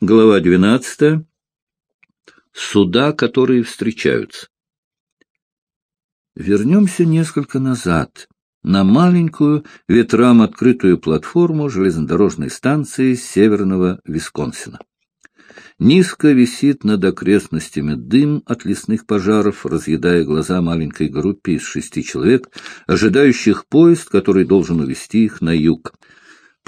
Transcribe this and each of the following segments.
Глава 12. Суда, которые встречаются. Вернемся несколько назад, на маленькую, ветрам открытую платформу железнодорожной станции северного Висконсина. Низко висит над окрестностями дым от лесных пожаров, разъедая глаза маленькой группе из шести человек, ожидающих поезд, который должен увезти их на юг.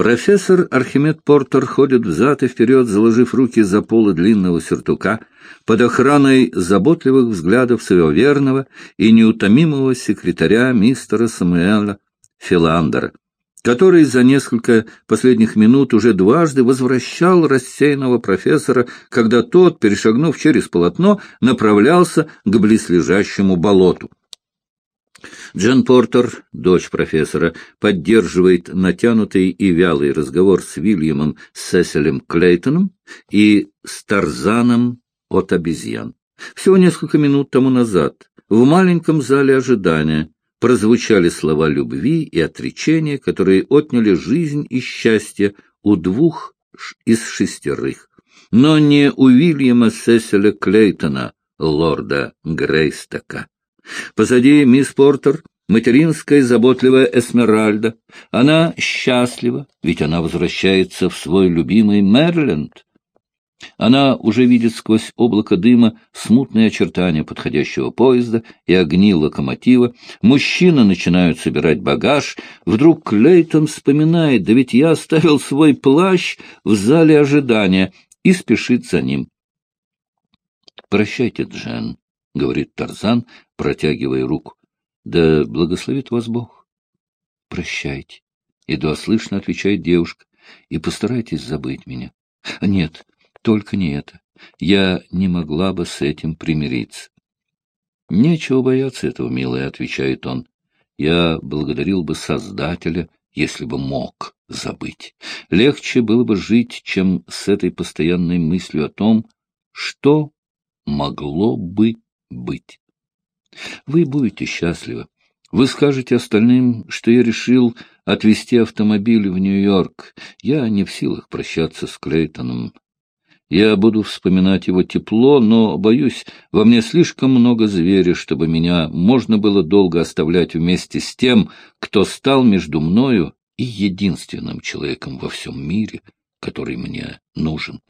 Профессор Архимед Портер ходит взад и вперед, заложив руки за полы длинного сюртука, под охраной заботливых взглядов своего верного и неутомимого секретаря мистера Самуэла Филандера, который за несколько последних минут уже дважды возвращал рассеянного профессора, когда тот, перешагнув через полотно, направлялся к близлежащему болоту. Джен Портер, дочь профессора, поддерживает натянутый и вялый разговор с Вильямом Сеселем Клейтоном и с Тарзаном от обезьян. Всего несколько минут тому назад в маленьком зале ожидания прозвучали слова любви и отречения, которые отняли жизнь и счастье у двух из шестерых. Но не у Вильяма Сеселя Клейтона, лорда Грейстока. Позади мисс Портер, материнская заботливая Эсмеральда. Она счастлива, ведь она возвращается в свой любимый Мэриленд. Она уже видит сквозь облако дыма смутные очертания подходящего поезда и огни локомотива. Мужчины начинают собирать багаж. Вдруг Клейтон вспоминает, да ведь я оставил свой плащ в зале ожидания, и спешит за ним. «Прощайте, Джен», — говорит Тарзан, протягивая руку. — Да благословит вас Бог. — Прощайте. Едва слышно отвечает девушка. И постарайтесь забыть меня. Нет, только не это. Я не могла бы с этим примириться. Нечего бояться этого, милая, отвечает он. Я благодарил бы Создателя, если бы мог забыть. Легче было бы жить, чем с этой постоянной мыслью о том, что могло бы быть. Вы будете счастливы. Вы скажете остальным, что я решил отвезти автомобиль в Нью-Йорк. Я не в силах прощаться с Клейтоном. Я буду вспоминать его тепло, но, боюсь, во мне слишком много зверя, чтобы меня можно было долго оставлять вместе с тем, кто стал между мною и единственным человеком во всем мире, который мне нужен.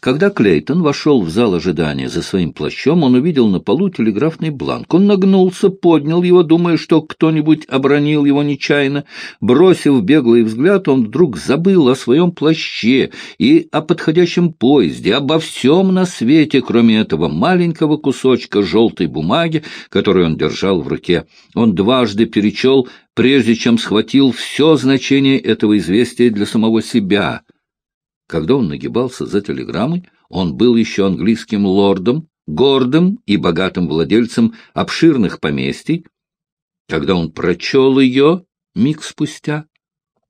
Когда Клейтон вошел в зал ожидания за своим плащом, он увидел на полу телеграфный бланк. Он нагнулся, поднял его, думая, что кто-нибудь обронил его нечаянно. Бросив беглый взгляд, он вдруг забыл о своем плаще и о подходящем поезде, обо всем на свете, кроме этого маленького кусочка желтой бумаги, который он держал в руке. Он дважды перечел, прежде чем схватил все значение этого известия для самого себя — когда он нагибался за телеграммой, он был еще английским лордом, гордым и богатым владельцем обширных поместий. Когда он прочел ее миг спустя,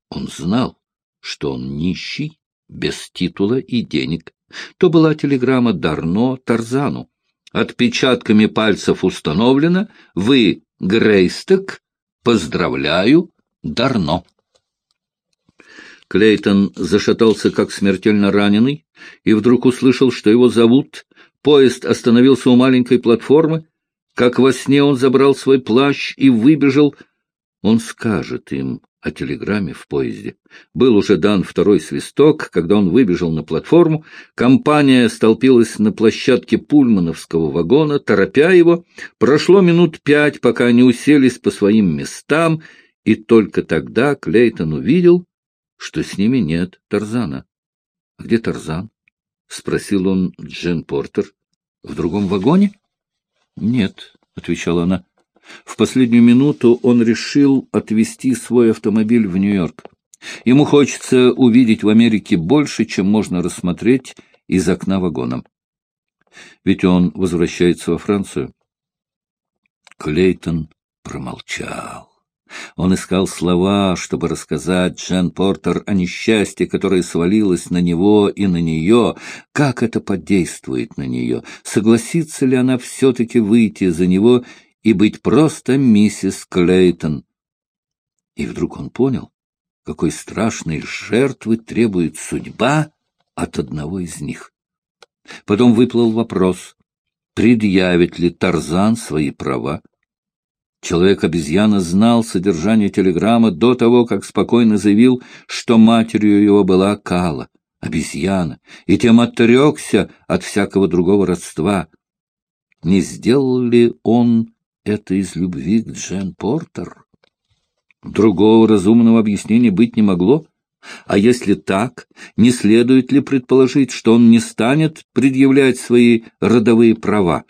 он знал, что он нищий, без титула и денег. То была телеграмма Дарно Тарзану. Отпечатками пальцев установлено «Вы, Грейсток, поздравляю, Дарно». Клейтон зашатался, как смертельно раненый, и вдруг услышал, что его зовут. Поезд остановился у маленькой платформы. Как во сне он забрал свой плащ и выбежал. Он скажет им о телеграмме в поезде. Был уже дан второй свисток, когда он выбежал на платформу. Компания столпилась на площадке пульмановского вагона, торопя его. Прошло минут пять, пока они уселись по своим местам, и только тогда Клейтон увидел, что с ними нет Тарзана. — Где Тарзан? — спросил он Джен Портер. — В другом вагоне? — Нет, — отвечала она. В последнюю минуту он решил отвезти свой автомобиль в Нью-Йорк. Ему хочется увидеть в Америке больше, чем можно рассмотреть из окна вагона. Ведь он возвращается во Францию. Клейтон промолчал. Он искал слова, чтобы рассказать Джен Портер о несчастье, которое свалилось на него и на нее, как это подействует на нее, согласится ли она все-таки выйти за него и быть просто миссис Клейтон. И вдруг он понял, какой страшной жертвы требует судьба от одного из них. Потом выплыл вопрос, предъявит ли Тарзан свои права. Человек-обезьяна знал содержание телеграммы до того, как спокойно заявил, что матерью его была Кала, обезьяна, и тем отрекся от всякого другого родства. Не сделал ли он это из любви к Джен Портер? Другого разумного объяснения быть не могло. А если так, не следует ли предположить, что он не станет предъявлять свои родовые права?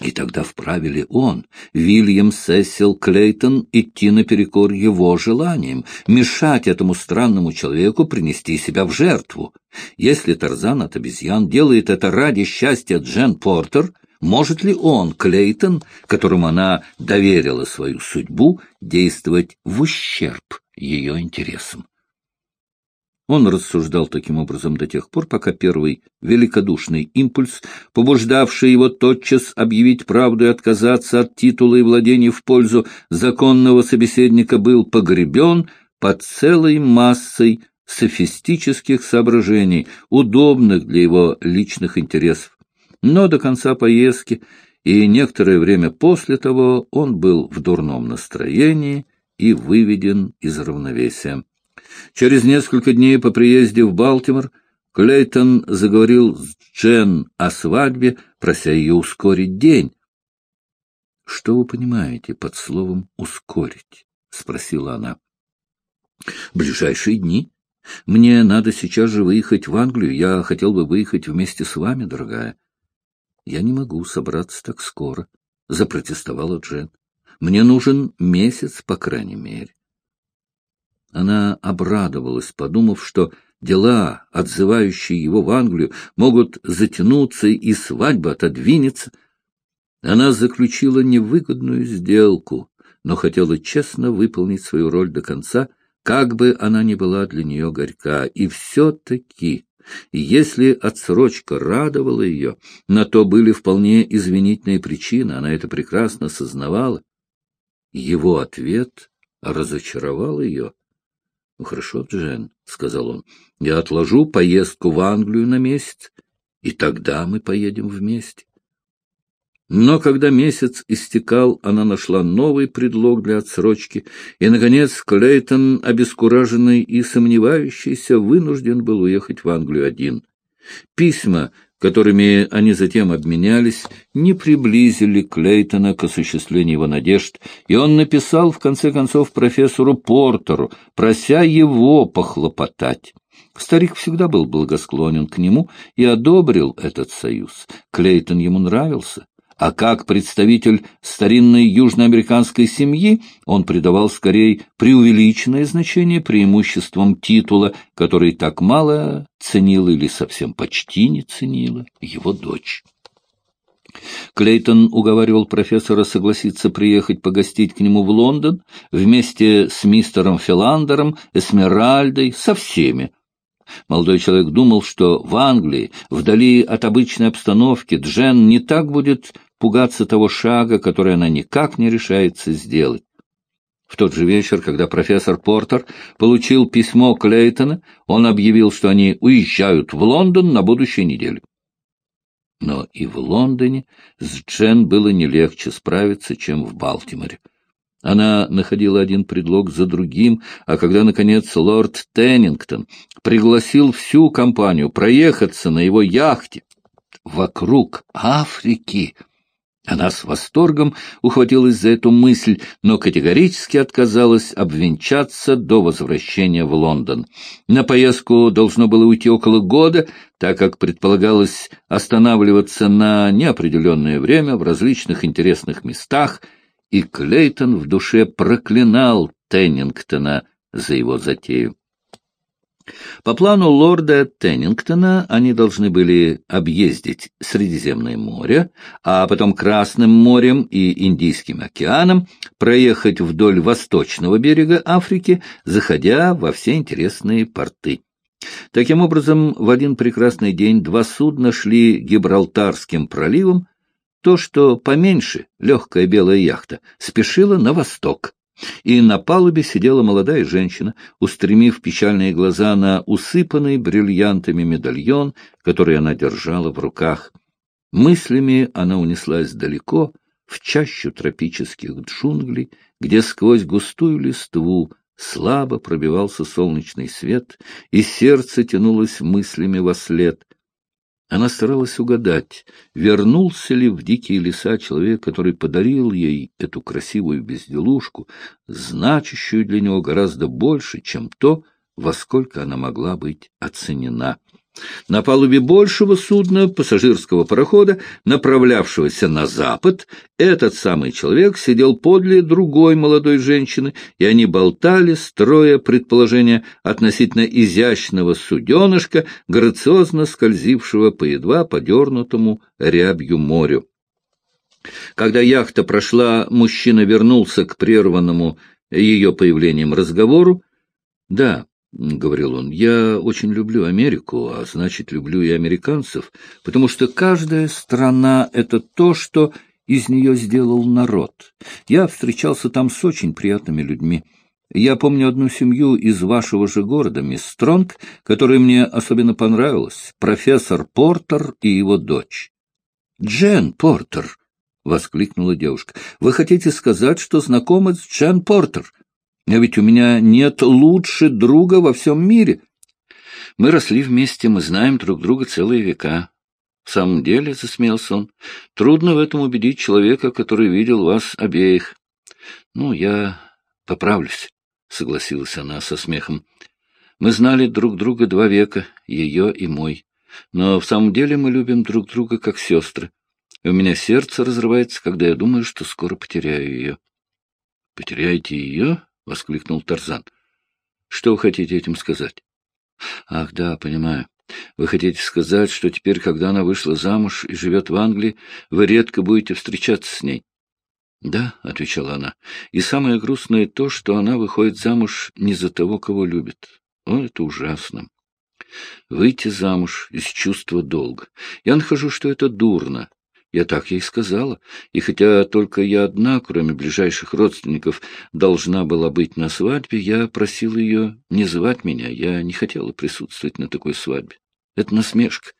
И тогда вправе ли он, Вильям Сесил Клейтон, идти наперекор его желаниям, мешать этому странному человеку принести себя в жертву? Если Тарзан от обезьян делает это ради счастья Джен Портер, может ли он, Клейтон, которому она доверила свою судьбу, действовать в ущерб ее интересам? Он рассуждал таким образом до тех пор, пока первый великодушный импульс, побуждавший его тотчас объявить правду и отказаться от титула и владений в пользу законного собеседника, был погребен под целой массой софистических соображений, удобных для его личных интересов. Но до конца поездки и некоторое время после того он был в дурном настроении и выведен из равновесия. Через несколько дней по приезде в Балтимор Клейтон заговорил с Джен о свадьбе, прося ее ускорить день. — Что вы понимаете под словом «ускорить»? — спросила она. — Ближайшие дни. Мне надо сейчас же выехать в Англию. Я хотел бы выехать вместе с вами, дорогая. — Я не могу собраться так скоро, — запротестовала Джен. — Мне нужен месяц, по крайней мере. Она обрадовалась, подумав, что дела, отзывающие его в Англию, могут затянуться и свадьба отодвинется. Она заключила невыгодную сделку, но хотела честно выполнить свою роль до конца, как бы она ни была для нее горька. И все-таки, если отсрочка радовала ее, на то были вполне извинительные причины, она это прекрасно сознавала. Его ответ разочаровал ее. — Хорошо, Джен, — сказал он, — я отложу поездку в Англию на месяц, и тогда мы поедем вместе. Но когда месяц истекал, она нашла новый предлог для отсрочки, и, наконец, Клейтон, обескураженный и сомневающийся, вынужден был уехать в Англию один. Письма, которыми они затем обменялись, не приблизили Клейтона к осуществлению его надежд, и он написал, в конце концов, профессору Портеру, прося его похлопотать. Старик всегда был благосклонен к нему и одобрил этот союз. Клейтон ему нравился а как представитель старинной южноамериканской семьи он придавал скорее преувеличенное значение преимуществам титула, который так мало ценила или совсем почти не ценила его дочь. Клейтон уговаривал профессора согласиться приехать погостить к нему в Лондон вместе с мистером Филандером, Эсмеральдой, со всеми, Молодой человек думал, что в Англии, вдали от обычной обстановки, Джен не так будет пугаться того шага, который она никак не решается сделать. В тот же вечер, когда профессор Портер получил письмо Клейтона, он объявил, что они уезжают в Лондон на будущей неделе. Но и в Лондоне с Джен было не легче справиться, чем в Балтиморе. Она находила один предлог за другим, а когда, наконец, лорд Теннингтон пригласил всю компанию проехаться на его яхте вокруг Африки, она с восторгом ухватилась за эту мысль, но категорически отказалась обвенчаться до возвращения в Лондон. На поездку должно было уйти около года, так как предполагалось останавливаться на неопределенное время в различных интересных местах, и Клейтон в душе проклинал Теннингтона за его затею. По плану лорда Теннингтона они должны были объездить Средиземное море, а потом Красным морем и Индийским океаном проехать вдоль восточного берега Африки, заходя во все интересные порты. Таким образом, в один прекрасный день два судна шли Гибралтарским проливом, то, что поменьше, легкая белая яхта, спешила на восток, и на палубе сидела молодая женщина, устремив печальные глаза на усыпанный бриллиантами медальон, который она держала в руках. Мыслями она унеслась далеко, в чащу тропических джунглей, где сквозь густую листву слабо пробивался солнечный свет, и сердце тянулось мыслями во след. Она старалась угадать, вернулся ли в дикие леса человек, который подарил ей эту красивую безделушку, значащую для него гораздо больше, чем то, во сколько она могла быть оценена. На палубе большего судна, пассажирского парохода, направлявшегося на запад, этот самый человек сидел подле другой молодой женщины, и они болтали, строя предположения относительно изящного суденышка, грациозно скользившего по едва подернутому рябью морю. Когда яхта прошла, мужчина вернулся к прерванному ее появлением разговору. Да, — говорил он, — я очень люблю Америку, а значит, люблю и американцев, потому что каждая страна — это то, что из нее сделал народ. Я встречался там с очень приятными людьми. Я помню одну семью из вашего же города, мисс Стронг, которая мне особенно понравилась, профессор Портер и его дочь. — Джен Портер! — воскликнула девушка. — Вы хотите сказать, что знакомы с Джен Портер? — а ведь у меня нет лучше друга во всем мире. Мы росли вместе, мы знаем друг друга целые века. В самом деле, — засмеялся он, — трудно в этом убедить человека, который видел вас обеих. Ну, я поправлюсь, — согласилась она со смехом. Мы знали друг друга два века, ее и мой. Но в самом деле мы любим друг друга как сестры. И у меня сердце разрывается, когда я думаю, что скоро потеряю ее. — Потеряете ее? — воскликнул Тарзан. — Что вы хотите этим сказать? — Ах, да, понимаю. Вы хотите сказать, что теперь, когда она вышла замуж и живет в Англии, вы редко будете встречаться с ней? — Да, — отвечала она, — и самое грустное то, что она выходит замуж не за того, кого любит. О, это ужасно. Выйти замуж из чувства долга. Я нахожу, что это дурно. Я так ей сказала, и хотя только я одна, кроме ближайших родственников, должна была быть на свадьбе, я просила ее не звать меня, я не хотела присутствовать на такой свадьбе. Это насмешка.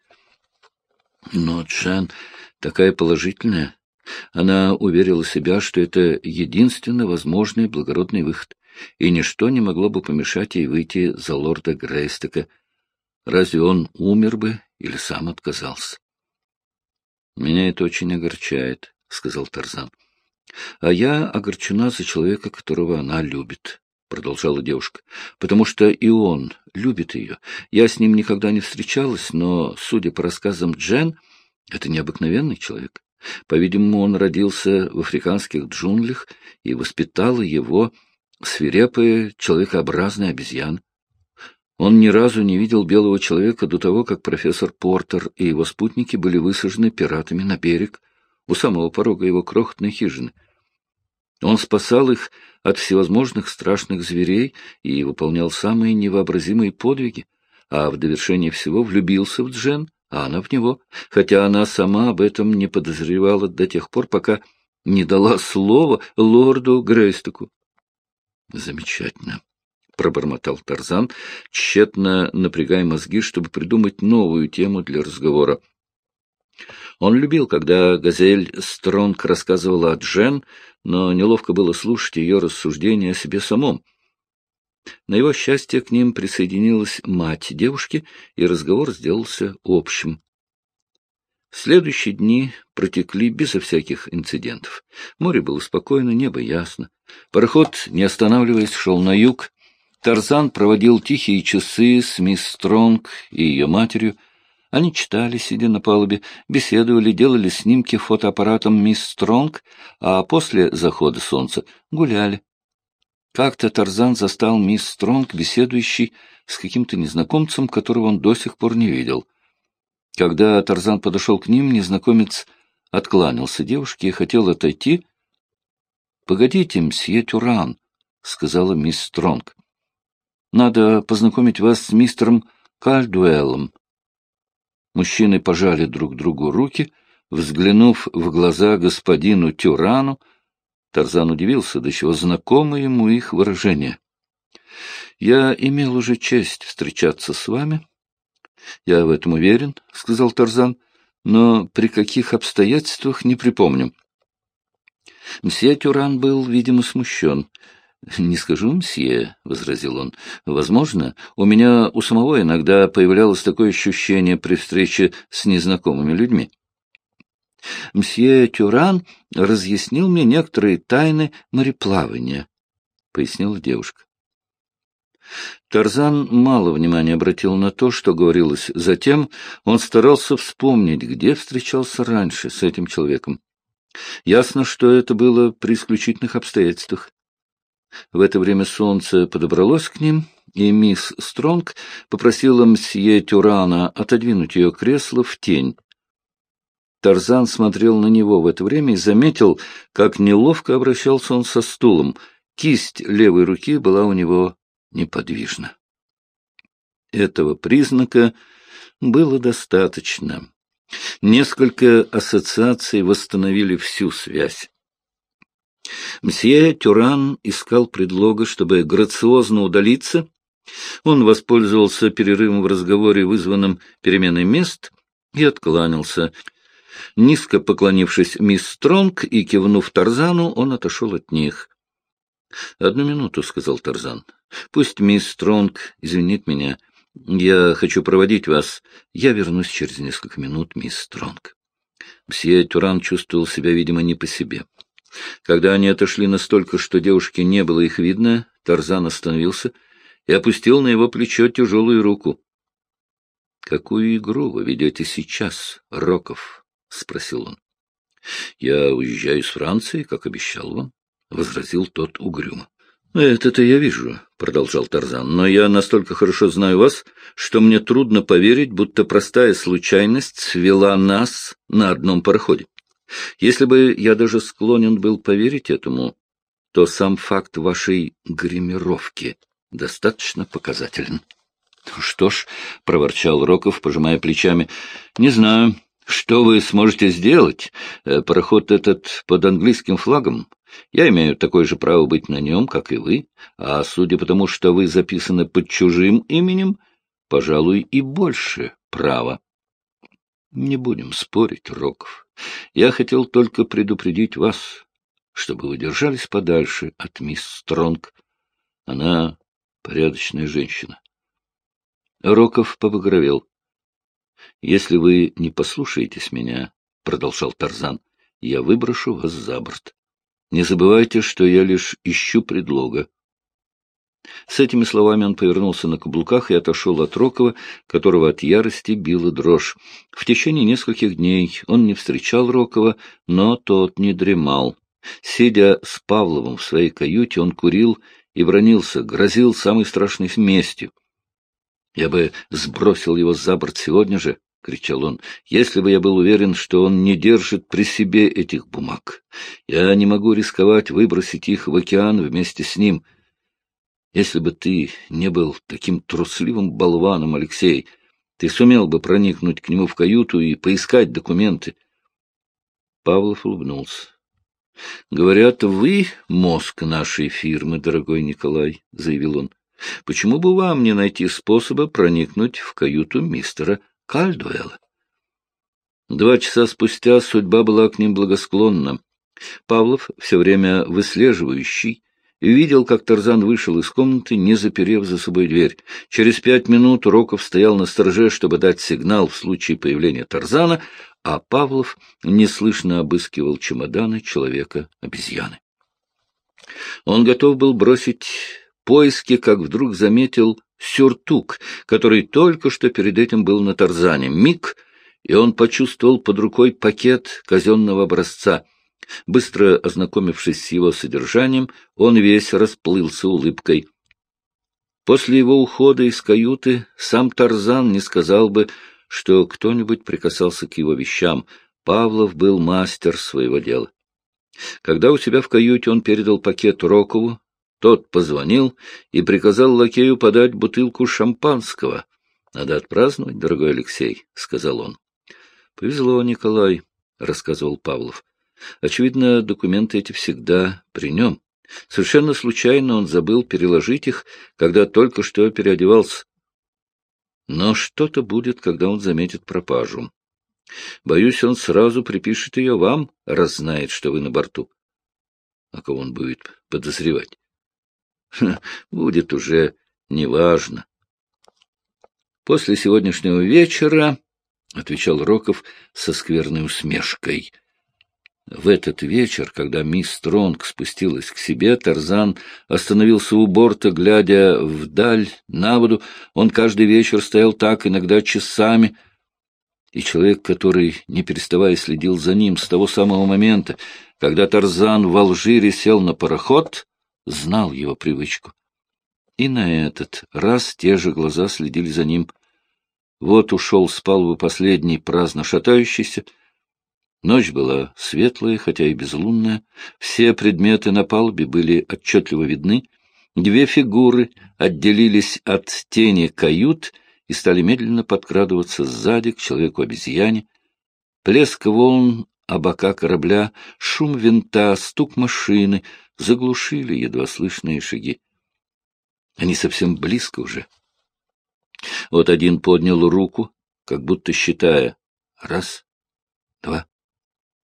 Но Джан такая положительная. Она уверила себя, что это единственно возможный благородный выход, и ничто не могло бы помешать ей выйти за лорда Грейстока. Разве он умер бы или сам отказался? Меня это очень огорчает, — сказал Тарзан. — А я огорчена за человека, которого она любит, — продолжала девушка, — потому что и он любит ее. Я с ним никогда не встречалась, но, судя по рассказам Джен, это необыкновенный человек. По-видимому, он родился в африканских джунглях, и воспитала его свирепая человекообразная обезьяна. Он ни разу не видел белого человека до того, как профессор Портер и его спутники были высажены пиратами на берег у самого порога его крохотной хижины. Он спасал их от всевозможных страшных зверей и выполнял самые невообразимые подвиги, а в довершение всего влюбился в Джен, а она в него, хотя она сама об этом не подозревала до тех пор, пока не дала слова лорду Грейстоку. Замечательно пробормотал Тарзан, тщетно напрягая мозги, чтобы придумать новую тему для разговора. Он любил, когда Газель Стронг рассказывала о Джен, но неловко было слушать ее рассуждения о себе самом. На его счастье к ним присоединилась мать девушки, и разговор сделался общим. Следующие дни протекли безо всяких инцидентов. Море было спокойно, небо ясно. Пароход, не останавливаясь, шел на юг. Тарзан проводил тихие часы с мисс Стронг и ее матерью. Они читали, сидя на палубе, беседовали, делали снимки фотоаппаратом мисс Стронг, а после захода солнца гуляли. Как-то Тарзан застал мисс Стронг, беседующей с каким-то незнакомцем, которого он до сих пор не видел. Когда Тарзан подошел к ним, незнакомец откланялся девушке и хотел отойти. — Погодите, мсье Тюран, — сказала мисс Стронг. Надо познакомить вас с мистером Кальдуэллом. Мужчины пожали друг другу руки, взглянув в глаза господину Тюрану, Тарзан удивился, до чего знакомо ему их выражение. — Я имел уже честь встречаться с вами. — Я в этом уверен, — сказал Тарзан, — но при каких обстоятельствах не припомню. Мсье Тюран был, видимо, смущен. — Не скажу, мсье, — возразил он. — Возможно, у меня у самого иногда появлялось такое ощущение при встрече с незнакомыми людьми. Мсье Тюран разъяснил мне некоторые тайны мореплавания, — пояснила девушка. Тарзан мало внимания обратил на то, что говорилось затем. Он старался вспомнить, где встречался раньше с этим человеком. Ясно, что это было при исключительных обстоятельствах. В это время солнце подобралось к ним, и мисс Стронг попросила мсье Тюрана отодвинуть ее кресло в тень. Тарзан смотрел на него в это время и заметил, как неловко обращался он со стулом. Кисть левой руки была у него неподвижна. Этого признака было достаточно. Несколько ассоциаций восстановили всю связь. Мсье Тюран искал предлога, чтобы грациозно удалиться. Он воспользовался перерывом в разговоре, вызванным переменой мест, и откланялся. Низко поклонившись мисс Стронг и кивнув Тарзану, он отошел от них. — Одну минуту, — сказал Тарзан. — Пусть мисс Стронг извинит меня. Я хочу проводить вас. Я вернусь через несколько минут, мисс Стронг. Мсье Тюран чувствовал себя, видимо, не по себе. Когда они отошли настолько, что девушке не было их видно, Тарзан остановился и опустил на его плечо тяжелую руку. — Какую игру вы ведете сейчас, Роков? — спросил он. — Я уезжаю из Франции, как обещал вам, — возразил тот угрюмо. — Это-то я вижу, — продолжал Тарзан, — но я настолько хорошо знаю вас, что мне трудно поверить, будто простая случайность свела нас на одном пароходе. Если бы я даже склонен был поверить этому, то сам факт вашей гримировки достаточно показателен. — Что ж, — проворчал Роков, пожимая плечами, — не знаю, что вы сможете сделать. Э, пароход этот под английским флагом. Я имею такое же право быть на нем, как и вы, а судя по тому, что вы записаны под чужим именем, пожалуй, и больше права. Не будем спорить, Роков. Я хотел только предупредить вас, чтобы вы держались подальше от мисс Стронг. Она порядочная женщина. Роков побагровел. — Если вы не послушаетесь меня, — продолжал Тарзан, — я выброшу вас за борт. Не забывайте, что я лишь ищу предлога. С этими словами он повернулся на каблуках и отошел от Рокова, которого от ярости била дрожь. В течение нескольких дней он не встречал Рокова, но тот не дремал. Сидя с Павловым в своей каюте, он курил и бронился, грозил самой страшной местью. «Я бы сбросил его за борт сегодня же», — кричал он, — «если бы я был уверен, что он не держит при себе этих бумаг. Я не могу рисковать выбросить их в океан вместе с ним». Если бы ты не был таким трусливым болваном, Алексей, ты сумел бы проникнуть к нему в каюту и поискать документы. Павлов улыбнулся. — Говорят, вы мозг нашей фирмы, дорогой Николай, — заявил он. — Почему бы вам не найти способа проникнуть в каюту мистера Кальдуэлла? Два часа спустя судьба была к ним благосклонна. Павлов, все время выслеживающий, и видел, как Тарзан вышел из комнаты, не заперев за собой дверь. Через пять минут Роков стоял на стороже, чтобы дать сигнал в случае появления Тарзана, а Павлов неслышно обыскивал чемоданы человека-обезьяны. Он готов был бросить поиски, как вдруг заметил сюртук, который только что перед этим был на Тарзане. Миг, и он почувствовал под рукой пакет казенного образца — Быстро ознакомившись с его содержанием, он весь расплылся улыбкой. После его ухода из каюты сам Тарзан не сказал бы, что кто-нибудь прикасался к его вещам. Павлов был мастер своего дела. Когда у себя в каюте он передал пакет Рокову, тот позвонил и приказал лакею подать бутылку шампанского. — Надо отпраздновать, дорогой Алексей, — сказал он. — Повезло, Николай, — рассказывал Павлов. Очевидно, документы эти всегда при нем. Совершенно случайно он забыл переложить их, когда только что переодевался. Но что-то будет, когда он заметит пропажу. Боюсь, он сразу припишет ее вам, раз знает, что вы на борту. А кого он будет подозревать? Ха, будет уже неважно. После сегодняшнего вечера, — отвечал Роков со скверной усмешкой, — в этот вечер, когда мисс Стронг спустилась к себе, Тарзан остановился у борта, глядя вдаль, на воду. Он каждый вечер стоял так, иногда часами, и человек, который, не переставая, следил за ним с того самого момента, когда Тарзан в Алжире сел на пароход, знал его привычку. И на этот раз те же глаза следили за ним. Вот ушел с палубы последний, праздно шатающийся — Ночь была светлая, хотя и безлунная. Все предметы на палубе были отчетливо видны. Две фигуры отделились от тени кают и стали медленно подкрадываться сзади к человеку-обезьяне. Плеск волн о бока корабля, шум винта, стук машины заглушили едва слышные шаги. Они совсем близко уже. Вот один поднял руку, как будто считая. Раз, два,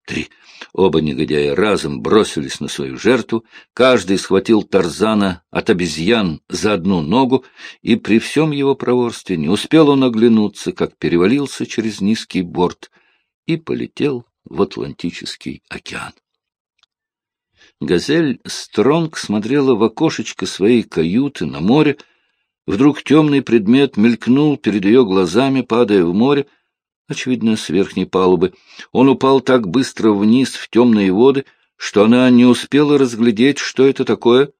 три. Оба негодяя разом бросились на свою жертву, каждый схватил Тарзана от обезьян за одну ногу, и при всем его проворстве не успел он оглянуться, как перевалился через низкий борт и полетел в Атлантический океан. Газель Стронг смотрела в окошечко своей каюты на море. Вдруг темный предмет мелькнул перед ее глазами, падая в море, очевидно, с верхней палубы. Он упал так быстро вниз в темные воды, что она не успела разглядеть, что это такое.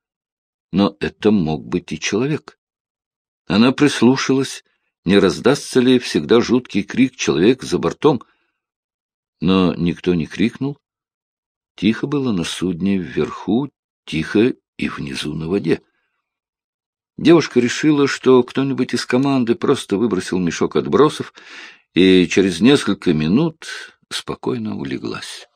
Но это мог быть и человек. Она прислушалась, не раздастся ли всегда жуткий крик человека за бортом. Но никто не крикнул. Тихо было на судне вверху, тихо и внизу на воде. Девушка решила, что кто-нибудь из команды просто выбросил мешок отбросов и через несколько минут спокойно улеглась.